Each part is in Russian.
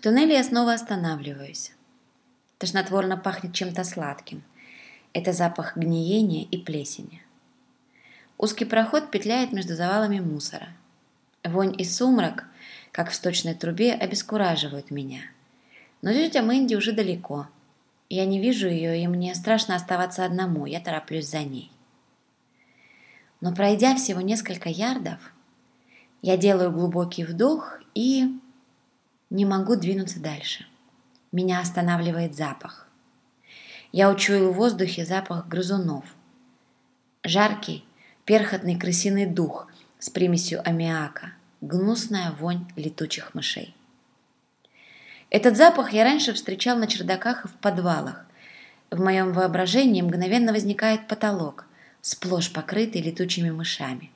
В туннеле я снова останавливаюсь. Тошнотворно пахнет чем-то сладким. Это запах гниения и плесени. Узкий проход петляет между завалами мусора. Вонь и сумрак, как в сточной трубе, обескураживают меня. Но тетя Мэнди уже далеко. Я не вижу ее, и мне страшно оставаться одному. Я тороплюсь за ней. Но пройдя всего несколько ярдов, я делаю глубокий вдох и не могу двинуться дальше. Меня останавливает запах. Я учуял в воздухе запах грызунов. Жаркий, перхотный крысиный дух с примесью аммиака, гнусная вонь летучих мышей. Этот запах я раньше встречал на чердаках и в подвалах. В моем воображении мгновенно возникает потолок, сплошь покрытый летучими мышами.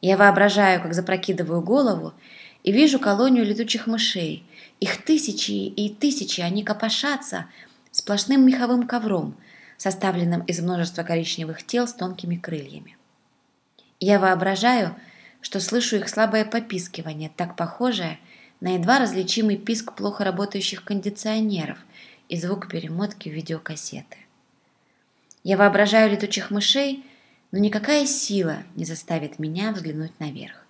Я воображаю, как запрокидываю голову и вижу колонию летучих мышей. Их тысячи и тысячи, они копошатся сплошным меховым ковром, составленным из множества коричневых тел с тонкими крыльями. Я воображаю, что слышу их слабое попискивание, так похожее на едва различимый писк плохо работающих кондиционеров и звук перемотки видеокассеты. Я воображаю летучих мышей, но никакая сила не заставит меня взглянуть наверх.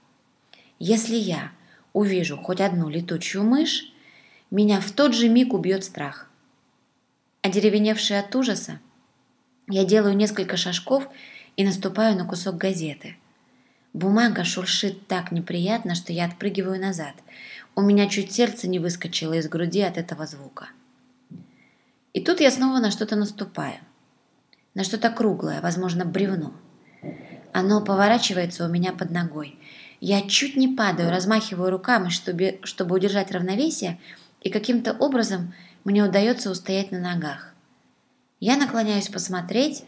Если я увижу хоть одну летучую мышь, меня в тот же миг убьет страх. Одеревеневший от ужаса, я делаю несколько шажков и наступаю на кусок газеты. Бумага шуршит так неприятно, что я отпрыгиваю назад. У меня чуть сердце не выскочило из груди от этого звука. И тут я снова на что-то наступаю. На что-то круглое, возможно, бревно. Оно поворачивается у меня под ногой. Я чуть не падаю, размахиваю руками, чтобы, чтобы удержать равновесие, и каким-то образом мне удается устоять на ногах. Я наклоняюсь посмотреть,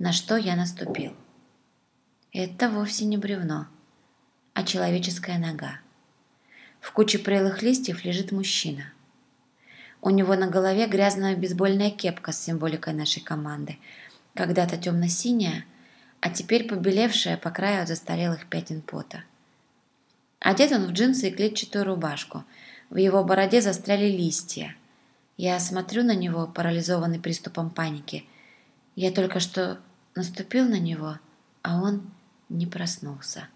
на что я наступил. Это вовсе не бревно, а человеческая нога. В куче прелых листьев лежит мужчина. У него на голове грязная бейсбольная кепка с символикой нашей команды, когда-то темно-синяя, а теперь побелевшая по краю от застарелых пятен пота. Одет он в джинсы и клетчатую рубашку. В его бороде застряли листья. Я смотрю на него, парализованный приступом паники. Я только что наступил на него, а он не проснулся.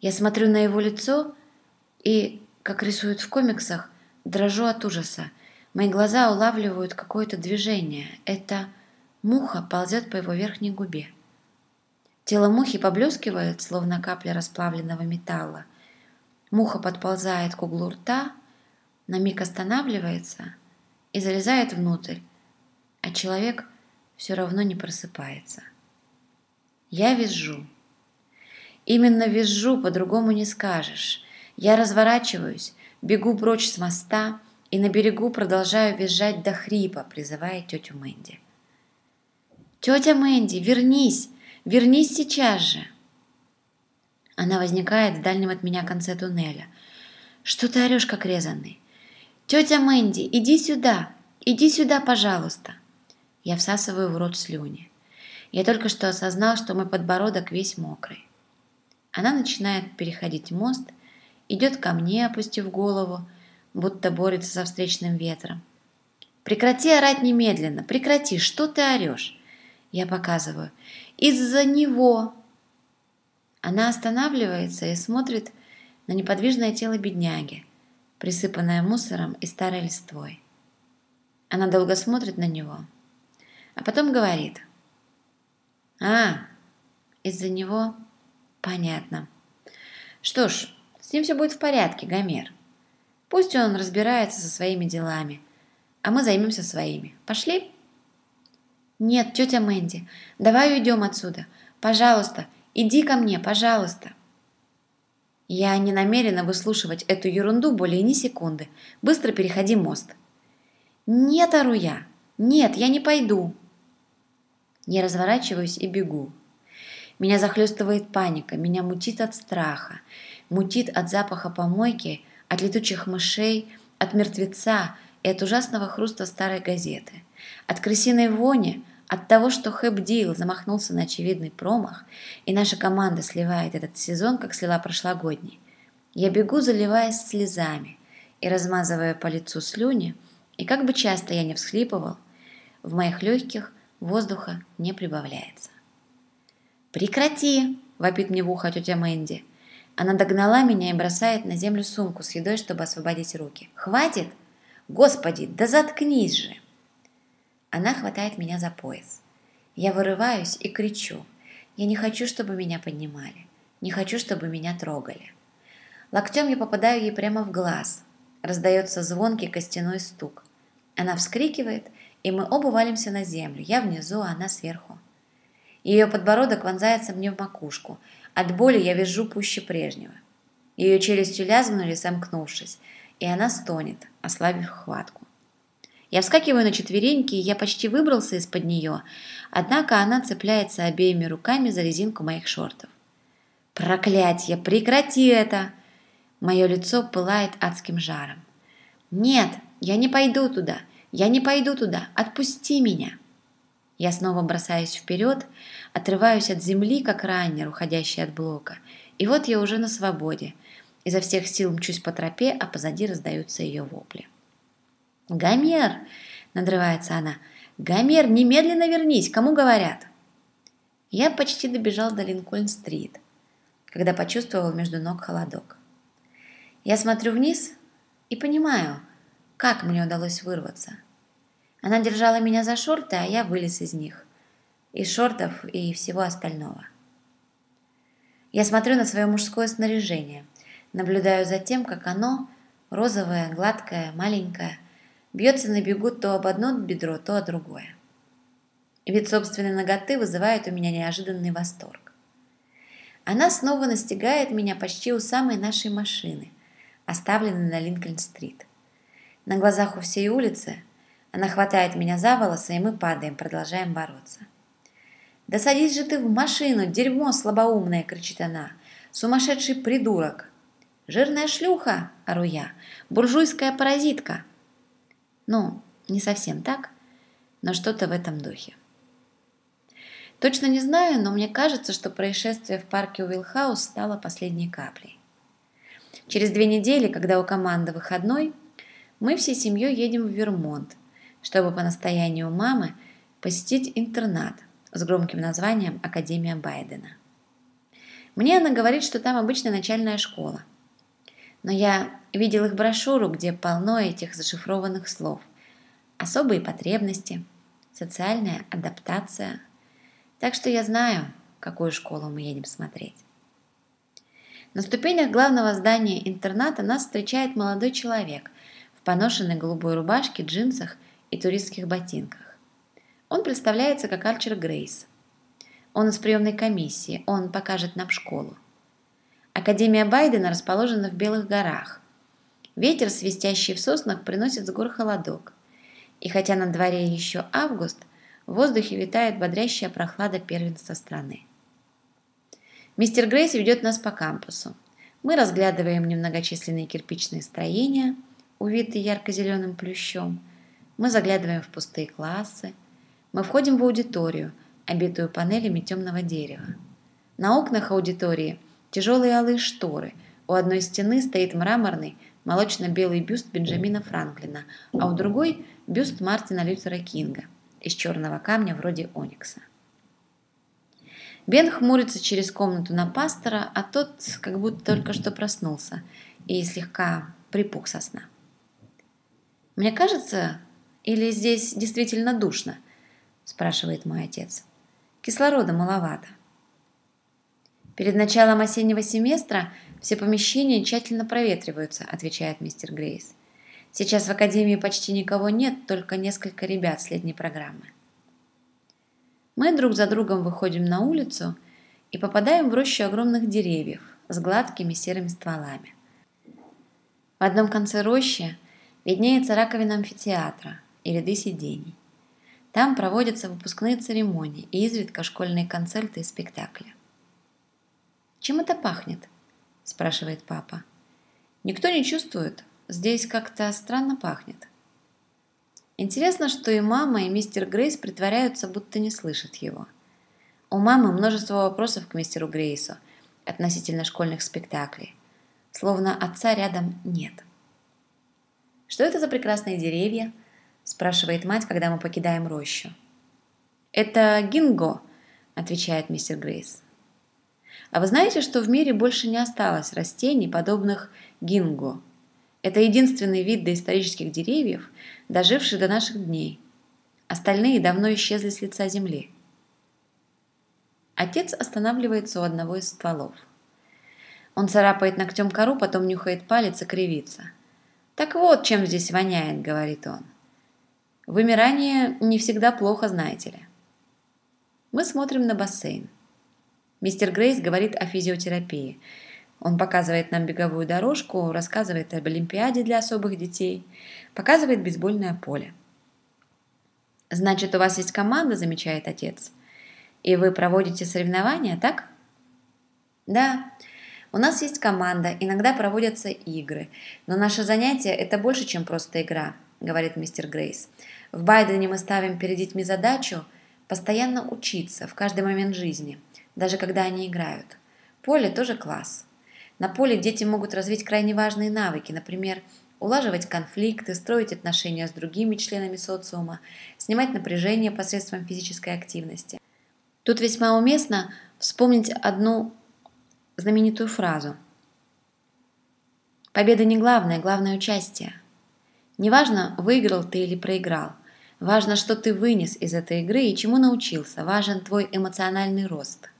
Я смотрю на его лицо и, как рисуют в комиксах, дрожу от ужаса. Мои глаза улавливают какое-то движение. Это Муха ползет по его верхней губе. Тело мухи поблескивает, словно капля расплавленного металла. Муха подползает к углу рта, на миг останавливается и залезает внутрь, а человек все равно не просыпается. Я визжу. Именно визжу, по-другому не скажешь. Я разворачиваюсь, бегу прочь с моста и на берегу продолжаю визжать до хрипа, призывая тетю Мэнди. «Тетя Мэнди, вернись! Вернись сейчас же!» Она возникает в дальнем от меня конце туннеля. «Что ты орешь, как резанный?» «Тетя Мэнди, иди сюда! Иди сюда, пожалуйста!» Я всасываю в рот слюни. Я только что осознал, что мой подбородок весь мокрый. Она начинает переходить мост, идет ко мне, опустив голову, будто борется со встречным ветром. «Прекрати орать немедленно! Прекрати! Что ты орешь?» Я показываю. Из-за него. Она останавливается и смотрит на неподвижное тело бедняги, присыпанное мусором и старой листвой. Она долго смотрит на него, а потом говорит. «А, из-за него? Понятно. Что ж, с ним все будет в порядке, Гомер. Пусть он разбирается со своими делами, а мы займемся своими. Пошли?» «Нет, тетя Мэнди, давай уйдем отсюда. Пожалуйста, иди ко мне, пожалуйста». Я не намерена выслушивать эту ерунду более ни секунды. Быстро переходи мост. «Нет, ору я. Нет, я не пойду». Я разворачиваюсь и бегу. Меня захлестывает паника, меня мутит от страха, мутит от запаха помойки, от летучих мышей, от мертвеца и от ужасного хруста старой газеты. От крысиной вони, от того, что Хэп Дил замахнулся на очевидный промах, и наша команда сливает этот сезон, как слила прошлогодний. Я бегу, заливаясь слезами, и размазывая по лицу слюни, и как бы часто я не всхлипывал, в моих легких воздуха не прибавляется. «Прекрати!» – вопит мне в ухо тетя Мэнди. Она догнала меня и бросает на землю сумку с едой, чтобы освободить руки. «Хватит? Господи, да заткнись же!» Она хватает меня за пояс. Я вырываюсь и кричу. Я не хочу, чтобы меня поднимали. Не хочу, чтобы меня трогали. Локтем я попадаю ей прямо в глаз. Раздается звонкий костяной стук. Она вскрикивает, и мы оба валимся на землю. Я внизу, а она сверху. Ее подбородок вонзается мне в макушку. От боли я вижу пуще прежнего. Ее челюстью лязгнули, сомкнувшись, и она стонет, ослабив хватку. Я вскакиваю на четвереньки, и я почти выбрался из-под нее, однако она цепляется обеими руками за резинку моих шортов. «Проклятье! Прекрати это!» Мое лицо пылает адским жаром. «Нет, я не пойду туда! Я не пойду туда! Отпусти меня!» Я снова бросаюсь вперед, отрываюсь от земли, как раннер, уходящий от блока. И вот я уже на свободе. Изо всех сил мчусь по тропе, а позади раздаются ее вопли. «Гомер!» – надрывается она. «Гомер, немедленно вернись! Кому говорят?» Я почти добежал до Линкольн-стрит, когда почувствовал между ног холодок. Я смотрю вниз и понимаю, как мне удалось вырваться. Она держала меня за шорты, а я вылез из них. Из шортов и всего остального. Я смотрю на свое мужское снаряжение, наблюдаю за тем, как оно, розовое, гладкое, маленькое, бьется на бегу то об одно бедро, то о другое. Вид собственной ноготы вызывает у меня неожиданный восторг. Она снова настигает меня почти у самой нашей машины, оставленной на Линкольн-стрит. На глазах у всей улицы она хватает меня за волосы, и мы падаем, продолжаем бороться. «Да садись же ты в машину, дерьмо слабоумное!» – кричит она. «Сумасшедший придурок!» «Жирная шлюха!» – ору я. «Буржуйская паразитка!» Ну, не совсем так, но что-то в этом духе. Точно не знаю, но мне кажется, что происшествие в парке Уилхаус стало последней каплей. Через две недели, когда у команды выходной, мы всей семьей едем в Вермонт, чтобы по настоянию мамы посетить интернат с громким названием Академия Байдена. Мне она говорит, что там обычная начальная школа. Но я видел их брошюру, где полно этих зашифрованных слов. Особые потребности, социальная адаптация. Так что я знаю, какую школу мы едем смотреть. На ступенях главного здания интерната нас встречает молодой человек в поношенной голубой рубашке, джинсах и туристских ботинках. Он представляется как Арчер Грейс. Он из приемной комиссии, он покажет нам школу. Академия Байдена расположена в Белых горах. Ветер, свистящий в соснах, приносит с гор холодок. И хотя на дворе еще август, в воздухе витает бодрящая прохлада первенства страны. Мистер Грейс ведет нас по кампусу. Мы разглядываем немногочисленные кирпичные строения, увитые ярко-зеленым плющом. Мы заглядываем в пустые классы. Мы входим в аудиторию, обитую панелями темного дерева. На окнах аудитории тяжелые алые шторы. У одной стены стоит мраморный, молочно-белый бюст Бенджамина Франклина, а у другой – бюст Мартина Лютера Кинга из черного камня вроде оникса. Бен хмурится через комнату на пастора, а тот как будто только что проснулся и слегка припух со сна. «Мне кажется, или здесь действительно душно?» – спрашивает мой отец. «Кислорода маловато». «Перед началом осеннего семестра все помещения тщательно проветриваются», – отвечает мистер Грейс. «Сейчас в академии почти никого нет, только несколько ребят с летней программы». Мы друг за другом выходим на улицу и попадаем в рощу огромных деревьев с гладкими серыми стволами. В одном конце рощи виднеется раковина амфитеатра и ряды сидений. Там проводятся выпускные церемонии и изредка школьные концерты и спектакли. «Чем это пахнет?» – спрашивает папа. «Никто не чувствует. Здесь как-то странно пахнет». Интересно, что и мама, и мистер Грейс притворяются, будто не слышат его. У мамы множество вопросов к мистеру Грейсу относительно школьных спектаклей. Словно отца рядом нет. Что это за прекрасные деревья? спрашивает мать, когда мы покидаем рощу. Это гинго, отвечает мистер Грейс. А вы знаете, что в мире больше не осталось растений, подобных гинго? Это единственный вид доисторических деревьев, доживший до наших дней. Остальные давно исчезли с лица земли. Отец останавливается у одного из стволов. Он царапает ногтем кору, потом нюхает палец и кривится. «Так вот, чем здесь воняет», — говорит он. «Вымирание не всегда плохо, знаете ли». Мы смотрим на бассейн. Мистер Грейс говорит о физиотерапии. Он показывает нам беговую дорожку, рассказывает об Олимпиаде для особых детей, показывает бейсбольное поле. «Значит, у вас есть команда», – замечает отец. «И вы проводите соревнования, так?» «Да, у нас есть команда, иногда проводятся игры, но наше занятие – это больше, чем просто игра», – говорит мистер Грейс. «В Байдене мы ставим перед детьми задачу постоянно учиться в каждый момент жизни, даже когда они играют. Поле тоже класс. На поле дети могут развить крайне важные навыки, например, улаживать конфликты, строить отношения с другими членами социума, снимать напряжение посредством физической активности. Тут весьма уместно вспомнить одну знаменитую фразу. Победа не главное, главное участие. Неважно, выиграл ты или проиграл. Важно, что ты вынес из этой игры и чему научился. Важен твой эмоциональный рост.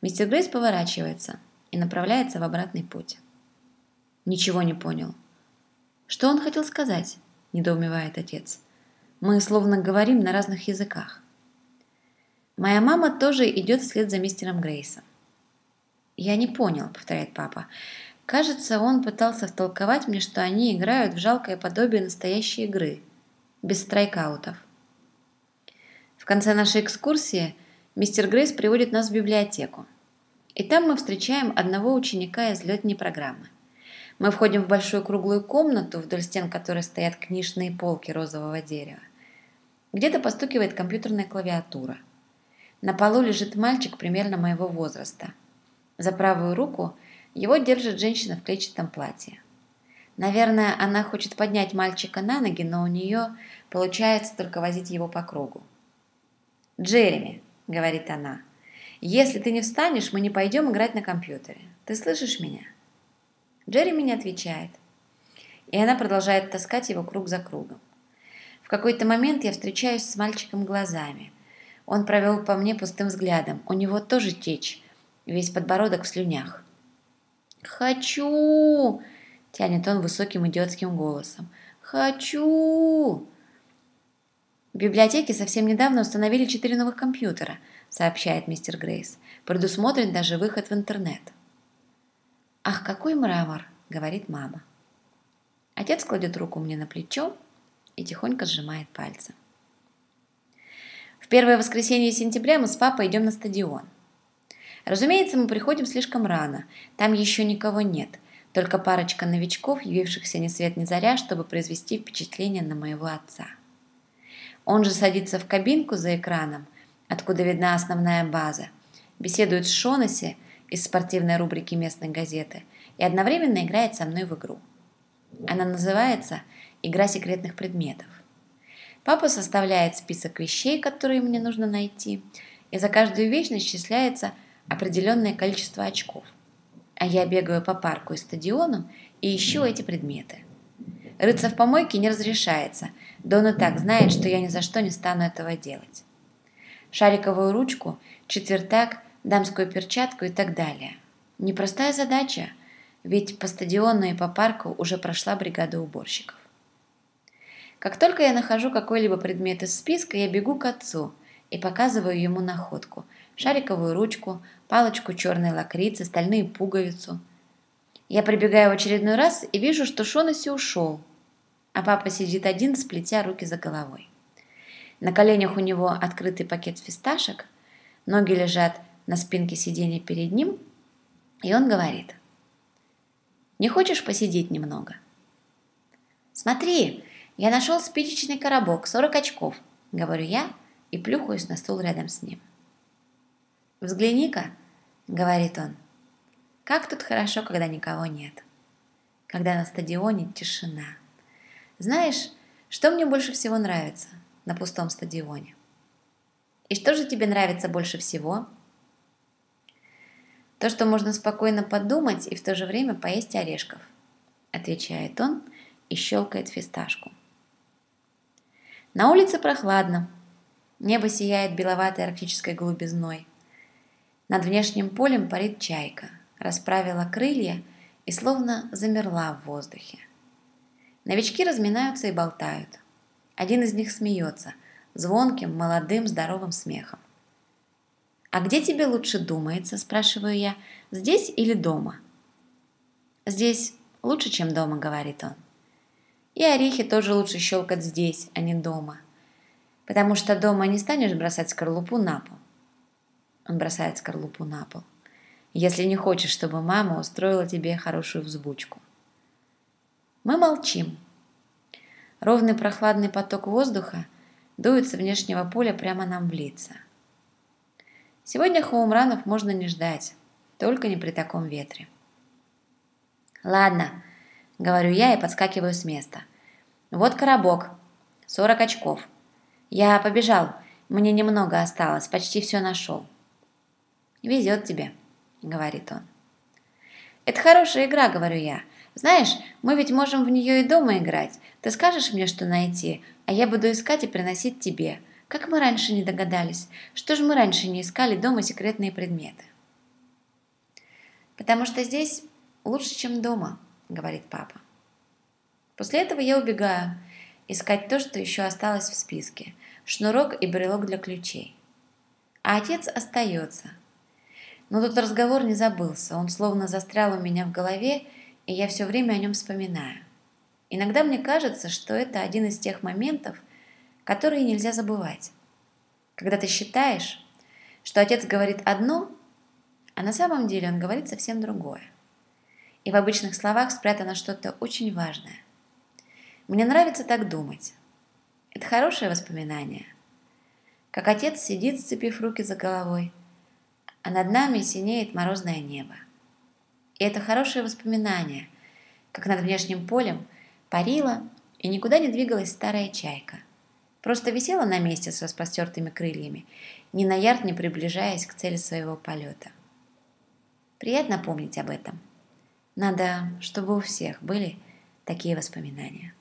Мистер Грейс поворачивается и направляется в обратный путь. Ничего не понял. «Что он хотел сказать?» – недоумевает отец. «Мы словно говорим на разных языках». Моя мама тоже идет вслед за мистером Грейсом. «Я не понял», – повторяет папа. «Кажется, он пытался втолковать мне, что они играют в жалкое подобие настоящей игры, без страйкаутов». В конце нашей экскурсии мистер Грейс приводит нас в библиотеку. И там мы встречаем одного ученика из летней программы. Мы входим в большую круглую комнату, вдоль стен которой стоят книжные полки розового дерева. Где-то постукивает компьютерная клавиатура. На полу лежит мальчик примерно моего возраста. За правую руку его держит женщина в клетчатом платье. Наверное, она хочет поднять мальчика на ноги, но у нее получается только возить его по кругу. «Джереми», — говорит она, — «если ты не встанешь, мы не пойдем играть на компьютере. Ты слышишь меня?» Джереми не отвечает. И она продолжает таскать его круг за кругом. В какой-то момент я встречаюсь с мальчиком глазами. Он провел по мне пустым взглядом. У него тоже течь, весь подбородок в слюнях. «Хочу!» – тянет он высоким идиотским голосом. «Хочу!» В библиотеке совсем недавно установили четыре новых компьютера, сообщает мистер Грейс. Предусмотрен даже выход в интернет. «Ах, какой мрамор!» — говорит мама. Отец кладет руку мне на плечо и тихонько сжимает пальцы. В первое воскресенье сентября мы с папой идем на стадион. Разумеется, мы приходим слишком рано, там еще никого нет, только парочка новичков, явившихся ни свет ни заря, чтобы произвести впечатление на моего отца. Он же садится в кабинку за экраном, откуда видна основная база, беседует с Шонаси, из спортивной рубрики местной газеты и одновременно играет со мной в игру. Она называется «Игра секретных предметов». Папа составляет список вещей, которые мне нужно найти, и за каждую вещь начисляется определенное количество очков. А я бегаю по парку и стадиону и ищу эти предметы. Рыться в помойке не разрешается, да и так знает, что я ни за что не стану этого делать. Шариковую ручку, четвертак дамскую перчатку и так далее. Непростая задача, ведь по стадиону и по парку уже прошла бригада уборщиков. Как только я нахожу какой-либо предмет из списка, я бегу к отцу и показываю ему находку. Шариковую ручку, палочку черной лакрицы, стальные пуговицу. Я прибегаю в очередной раз и вижу, что Шонаси ушел, а папа сидит один, сплетя руки за головой. На коленях у него открытый пакет фисташек, ноги лежат на спинке сиденья перед ним, и он говорит, «Не хочешь посидеть немного?» «Смотри, я нашел спичечный коробок, 40 очков», — говорю я и плюхаюсь на стул рядом с ним. «Взгляни-ка», — говорит он, — «как тут хорошо, когда никого нет, когда на стадионе тишина, Знаешь, что мне больше всего нравится на пустом стадионе? И что же тебе нравится больше всего? То, что можно спокойно подумать и в то же время поесть орешков, отвечает он и щелкает фисташку. На улице прохладно. Небо сияет беловатой арктической голубизной. Над внешним полем парит чайка, расправила крылья и словно замерла в воздухе. Новички разминаются и болтают. Один из них смеется, звонким, молодым, здоровым смехом. «А где тебе лучше думается?» – спрашиваю я. «Здесь или дома?» «Здесь лучше, чем дома», – говорит он. «И орехи тоже лучше щелкать здесь, а не дома. Потому что дома не станешь бросать скорлупу на пол». Он бросает скорлупу на пол. «Если не хочешь, чтобы мама устроила тебе хорошую взбучку». Мы молчим. Ровный прохладный поток воздуха дует с внешнего поля прямо нам в лица. Сегодня хоумранов можно не ждать, только не при таком ветре. «Ладно», — говорю я и подскакиваю с места. «Вот коробок. 40 очков. Я побежал. Мне немного осталось, почти все нашел». «Везет тебе», — говорит он. «Это хорошая игра», — говорю я. Знаешь, мы ведь можем в нее и дома играть. Ты скажешь мне, что найти, а я буду искать и приносить тебе. Как мы раньше не догадались? Что же мы раньше не искали дома секретные предметы? Потому что здесь лучше, чем дома, говорит папа. После этого я убегаю искать то, что еще осталось в списке. Шнурок и брелок для ключей. А отец остается. Но тут разговор не забылся. Он словно застрял у меня в голове, и я все время о нем вспоминаю. Иногда мне кажется, что это один из тех моментов, которые нельзя забывать. Когда ты считаешь, что отец говорит одно, а на самом деле он говорит совсем другое. И в обычных словах спрятано что-то очень важное. Мне нравится так думать. Это хорошее воспоминание. Как отец сидит, сцепив руки за головой, а над нами синеет морозное небо. И это хорошее воспоминание, как над внешним полем парила и никуда не двигалась старая чайка. Просто висела на месте с распростертыми крыльями, ни на ярд не приближаясь к цели своего полета. Приятно помнить об этом. Надо, чтобы у всех были такие воспоминания.